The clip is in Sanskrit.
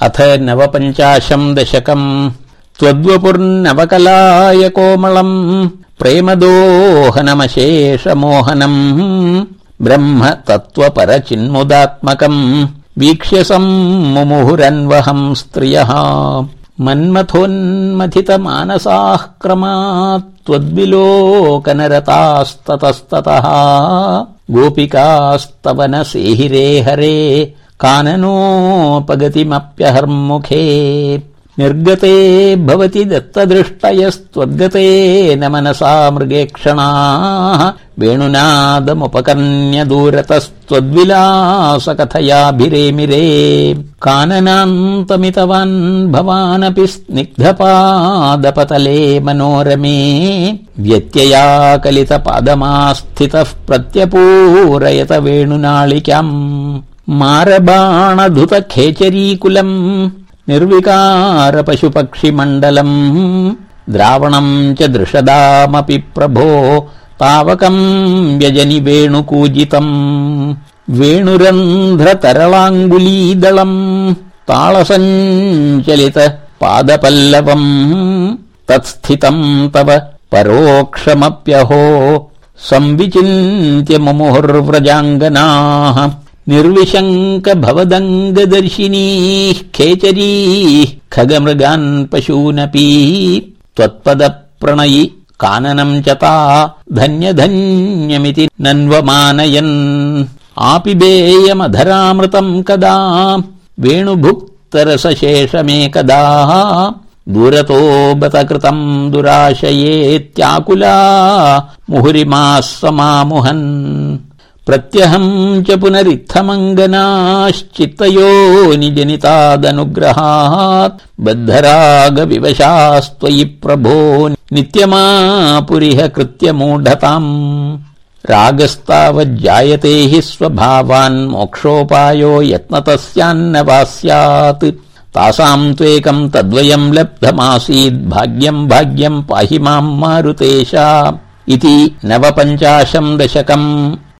अथ नवपञ्चाशम् दशकम्। त्वद्वपुर्नवकलाय कोमलम्। प्रेमदोहनमशेषमोहनम्। ब्रह्म तत्त्वपरचिन्मुदात्मकम् वीक्ष्य मुमुहुरन्वहम् स्त्रियः। मन्मथोन्मथितमानसाः क्रमात् त्वद्विलोकनरतास्ततस्ततः। गोपिकास्तवन सेहिरे हरे काननोपगतिमप्यहर्मुखे। निर्गते भवति दत्तदृष्टयस्त्वद्गते न मनसा मृगेक्षणाः वेणुनादमुपकर्ण्य दूरतस्त्वद्विलासकथयाभिरेमिरे काननान्तमितवान् भवानपि स्निग्धपादपतले मनोरमे। व्यत्यया कलितपादमास्थितः प्रत्यपूरयत वेणुनाळिकाम् मारबाणधुत खेचरीकुलम् निर्विकार पशुपक्षिमण्डलम् द्रावणम् च दृषदामपि प्रभो तावकम् व्यजनि वेणुकूजितम् वेणुरन्ध्र तरलाङ्गुलीदलम् ताळसञ्चलित पादपल्लवम् तत्स्थितम् तव परोक्षमप्यहो संविचिन्त्य मुमुहुर्व्रजाङ्गनाः निर्विशङ्क भवदङ्गदर्शिनीः खेचरीः खगमृगान् पशूनपि त्वत्पद प्रणयि काननम् च ता धन्य धन्यमिति नन्वमानयन् आपिबेयमधरामृतम् कदा? वेणुभुक्तरसशेषमेकदा? दूरतो बत कृतम् दुराशयेत्याकुला? मुहुरिमाः समामुहन् प्रत्यहम् च पुनरित्थमङ्गनाश्चित्तयो निजनितादनुग्रहात् बद्धराग विवशास्त्वयि प्रभो नित्यमापुरिह कृत्यमूढताम् रागस्तावज्जायते हि स्वभावान् मोक्षोपायो यत्नतस्यान्न वा स्यात् तासाम् त्वेकम् तद्वयम् लब्धमासीद् भाग्यम् भाग्यम् पाहि माम् मारुतेशा इति नवपञ्चाशम् दशकम्